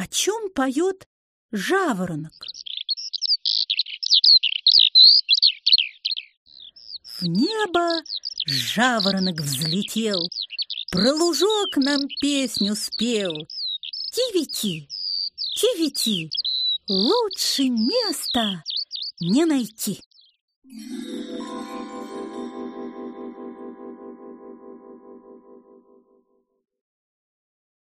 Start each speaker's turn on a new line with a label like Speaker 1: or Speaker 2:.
Speaker 1: о чем поет жаворонок. В небо жаворонок взлетел, Про лужок нам песню спел. Тивити, тивити, лучше места не найти.